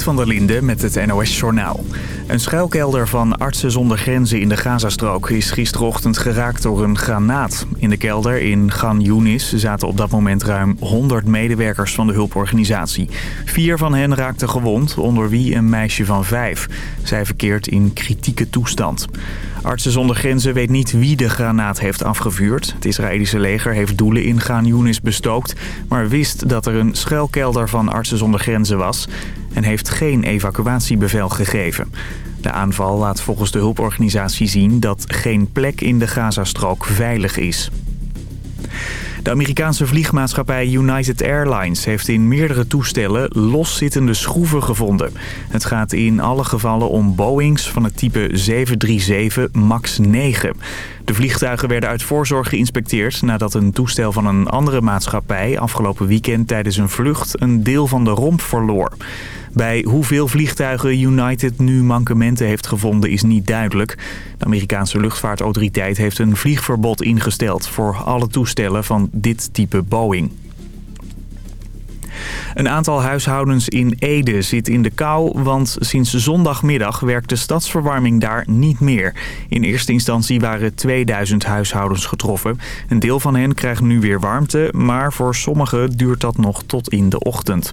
Van der Linde met het NOS-journaal. Een schuilkelder van Artsen zonder Grenzen in de Gazastrook is gisterochtend geraakt door een granaat. In de kelder in Gan Yunis zaten op dat moment ruim 100 medewerkers van de hulporganisatie. Vier van hen raakten gewond, onder wie een meisje van vijf. Zij verkeert in kritieke toestand. Artsen zonder Grenzen weet niet wie de granaat heeft afgevuurd. Het Israëlische leger heeft doelen in Gaan Yunis bestookt... maar wist dat er een schuilkelder van Artsen zonder Grenzen was... en heeft geen evacuatiebevel gegeven. De aanval laat volgens de hulporganisatie zien dat geen plek in de Gazastrook veilig is. De Amerikaanse vliegmaatschappij United Airlines heeft in meerdere toestellen loszittende schroeven gevonden. Het gaat in alle gevallen om Boeings van het type 737 MAX 9. De vliegtuigen werden uit voorzorg geïnspecteerd nadat een toestel van een andere maatschappij afgelopen weekend tijdens een vlucht een deel van de romp verloor. Bij hoeveel vliegtuigen United nu mankementen heeft gevonden is niet duidelijk. De Amerikaanse luchtvaartautoriteit heeft een vliegverbod ingesteld voor alle toestellen van dit type Boeing. Een aantal huishoudens in Ede zit in de kou, want sinds zondagmiddag werkt de stadsverwarming daar niet meer. In eerste instantie waren 2000 huishoudens getroffen. Een deel van hen krijgt nu weer warmte, maar voor sommigen duurt dat nog tot in de ochtend.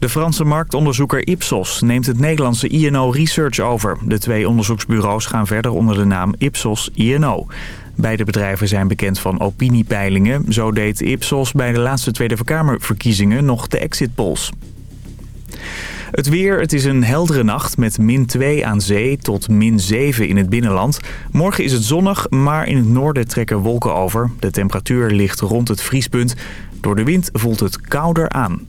De Franse marktonderzoeker Ipsos neemt het Nederlandse INO Research over. De twee onderzoeksbureaus gaan verder onder de naam Ipsos INO. Beide bedrijven zijn bekend van opiniepeilingen. Zo deed Ipsos bij de laatste Tweede Kamerverkiezingen nog de exit polls. Het weer, het is een heldere nacht met min 2 aan zee tot min 7 in het binnenland. Morgen is het zonnig, maar in het noorden trekken wolken over. De temperatuur ligt rond het vriespunt. Door de wind voelt het kouder aan.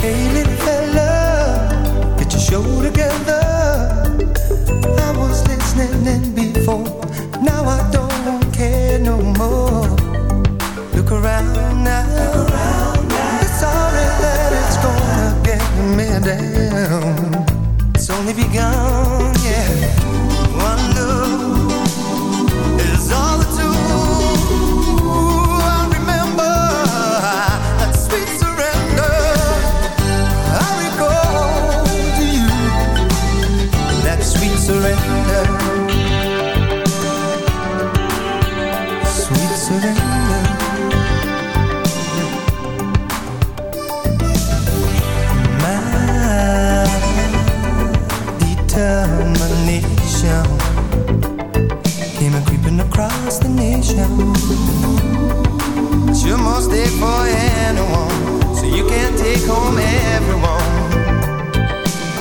Hey, little fella, get your show together. I was listening before, now I don't care no more. Look around now. Sorry that it's gonna get me down. It's only begun.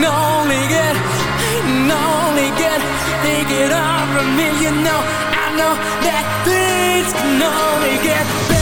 only get, I only get, know, I know that things can only get better.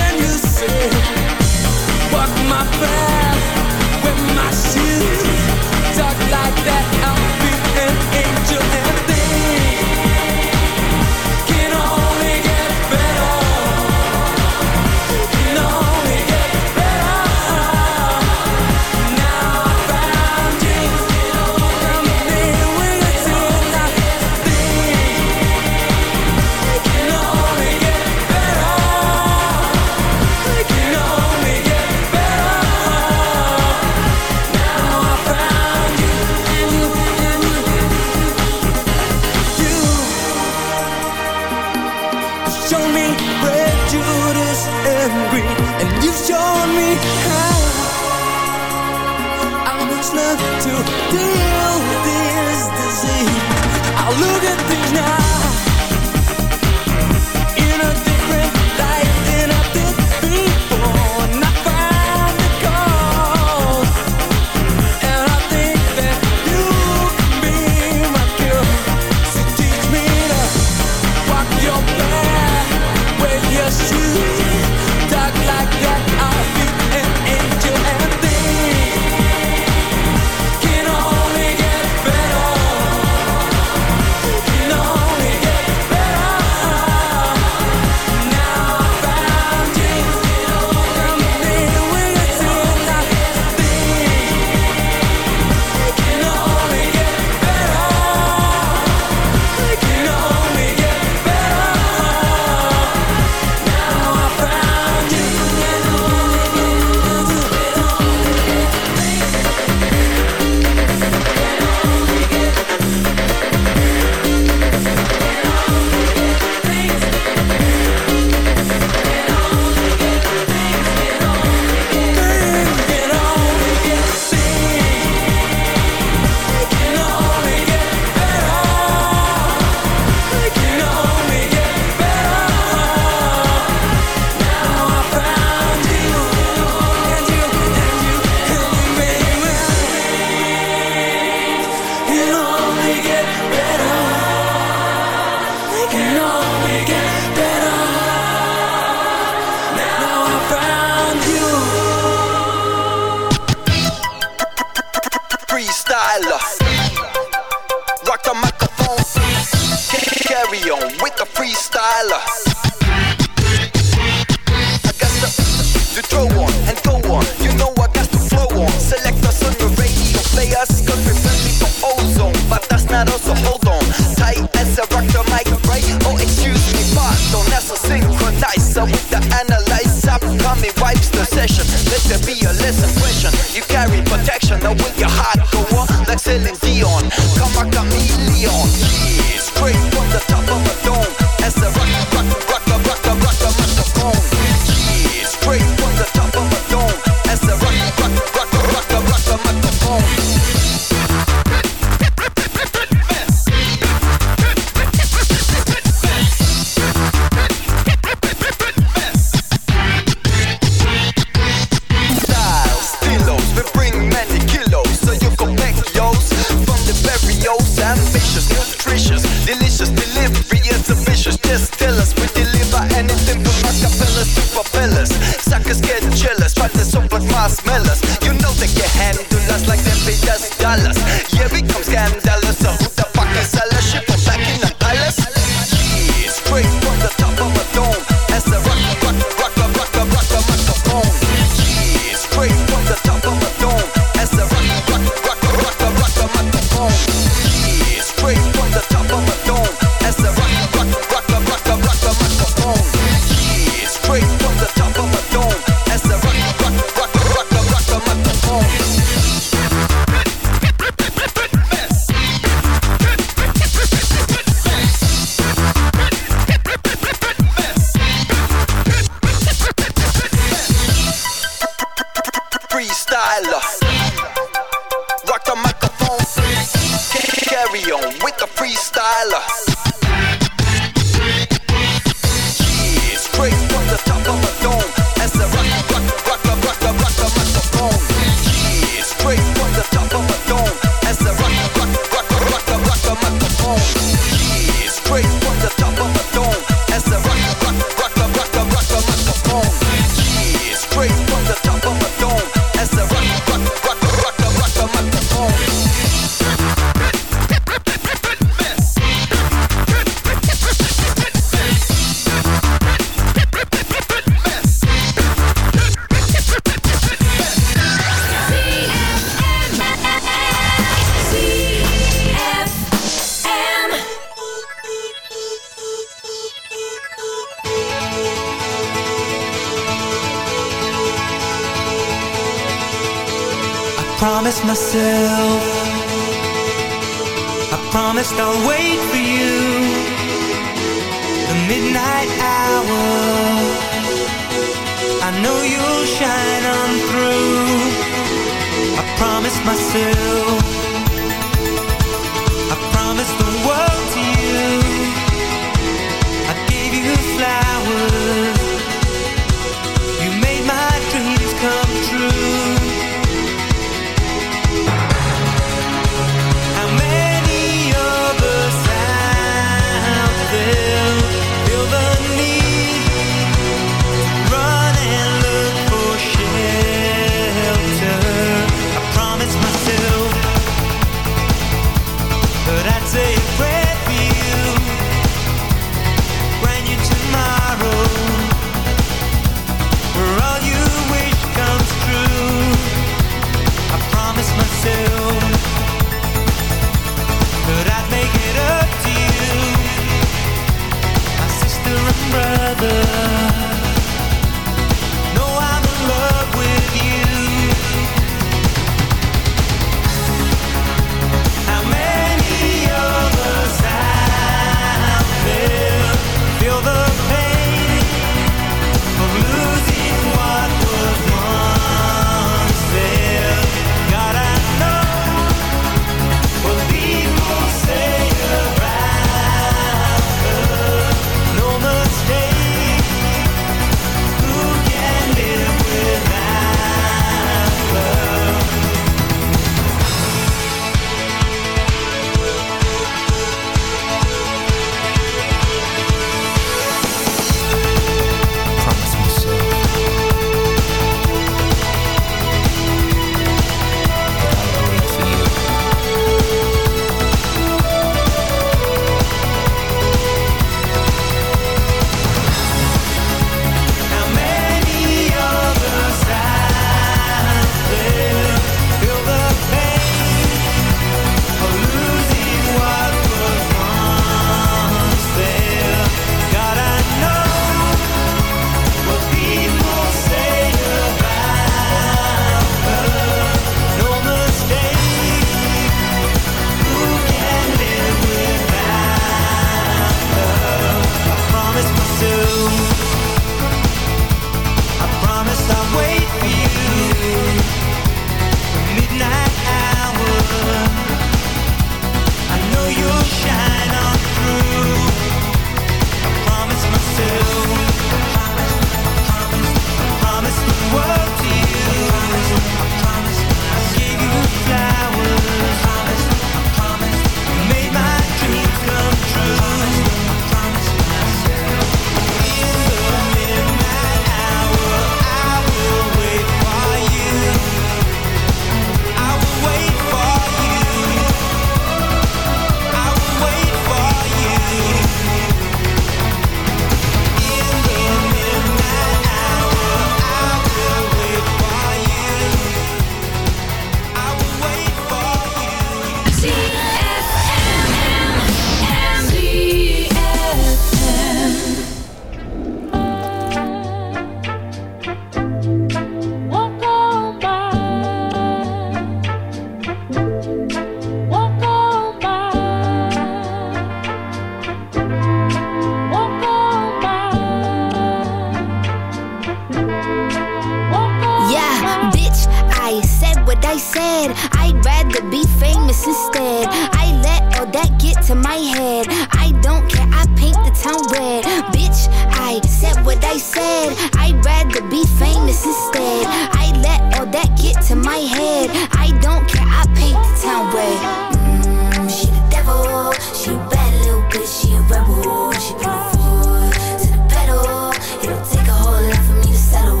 Famous instead. I let all that get to my head. I don't care, I paint the town red. Mm, she the devil, she a bad little bitch, she a rebel. She put her foot to the pedal. It'll take a whole lot for me to settle.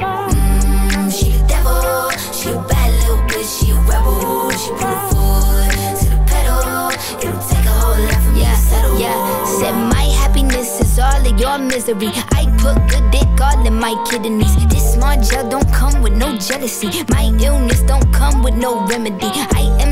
Mm, she the devil, she a bad little bitch, she a rebel. She put her foot to the pedal. It'll take a whole lot for me to settle. Yeah, said my happiness is all of your misery. I put good dick all in my kidneys. Small gel don't come with no jealousy. My illness don't come with no remedy. I am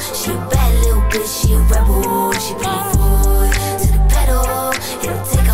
she a bad little bitch, she a rebel. She put her foot to the pedal. It'll take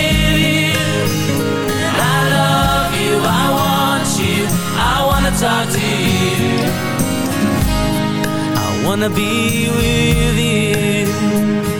I wanna be with you.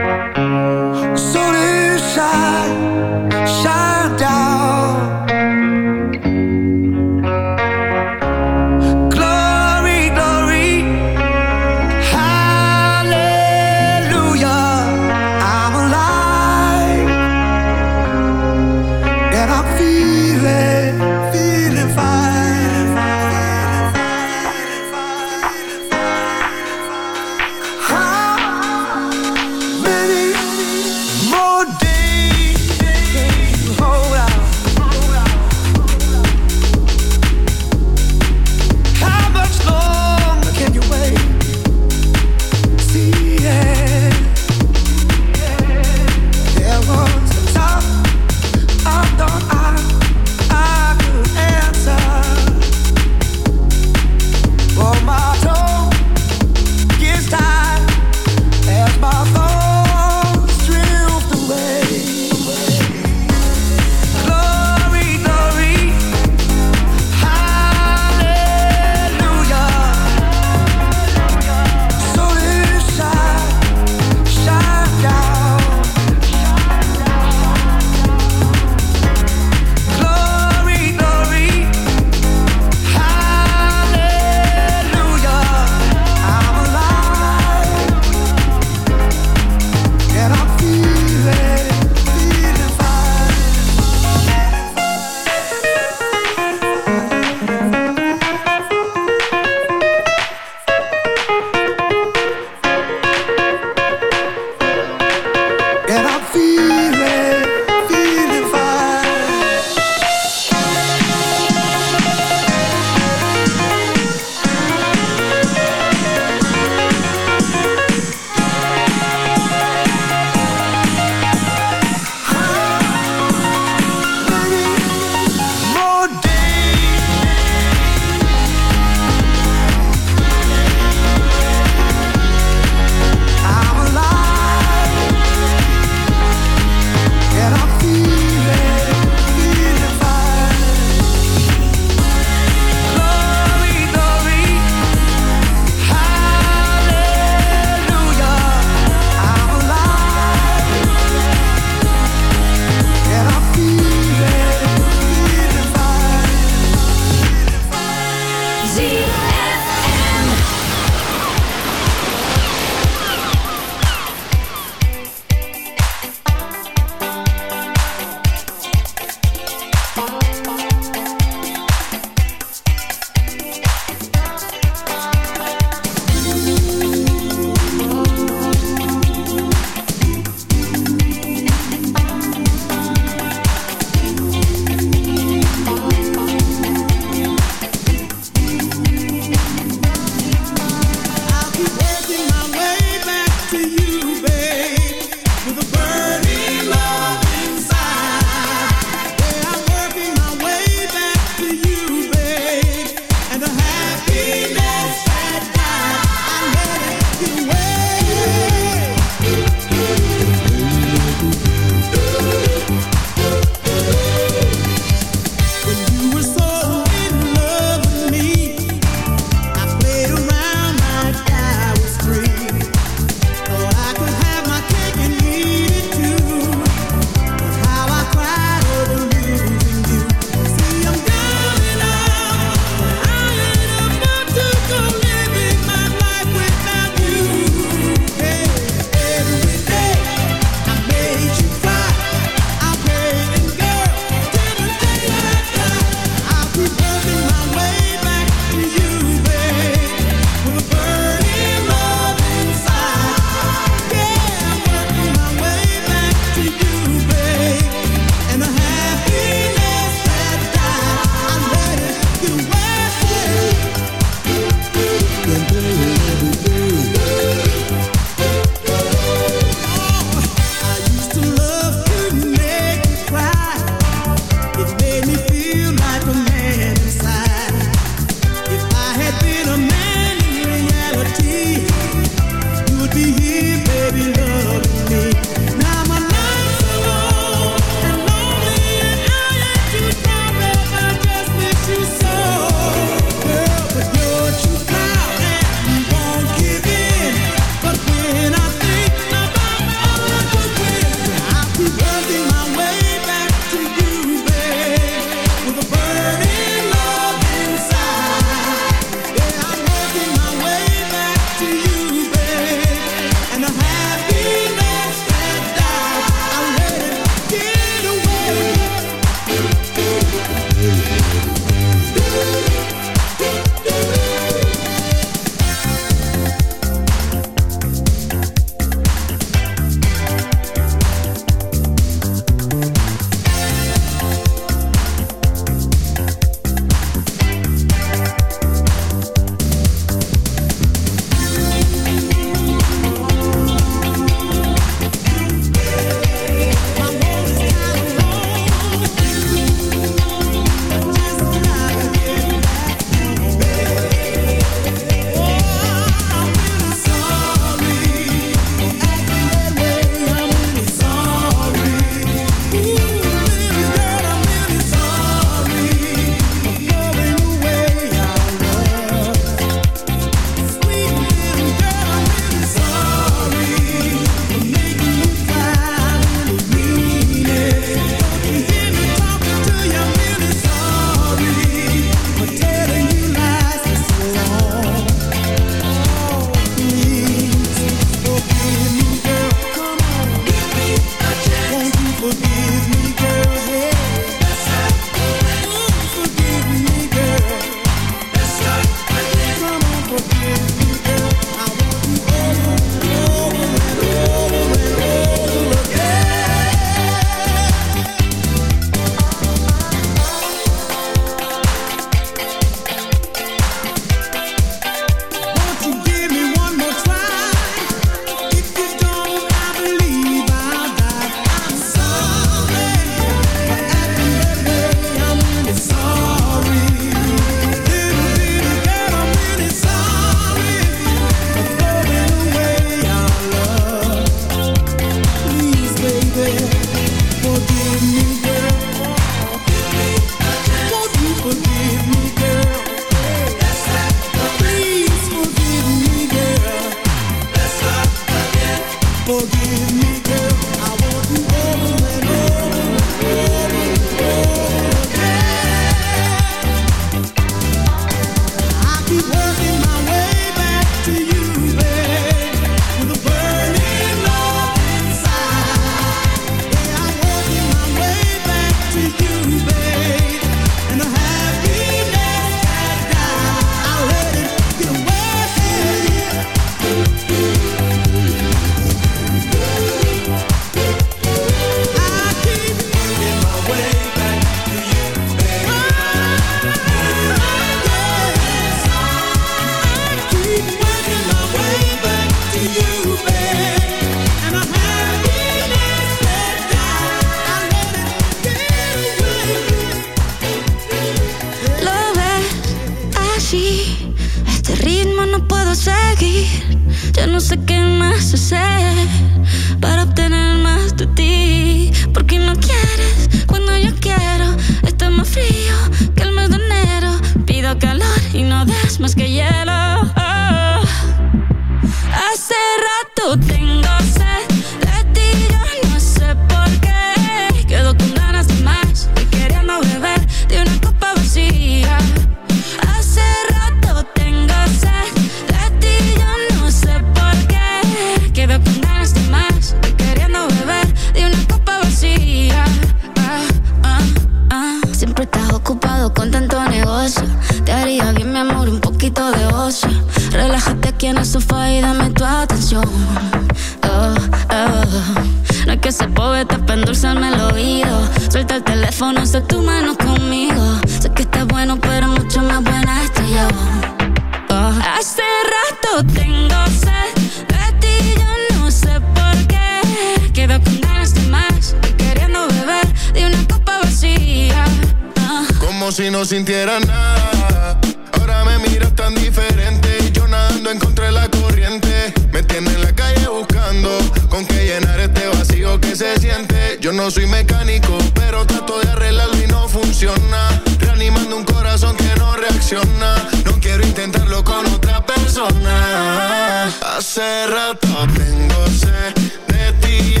Rato tengo sed de ti,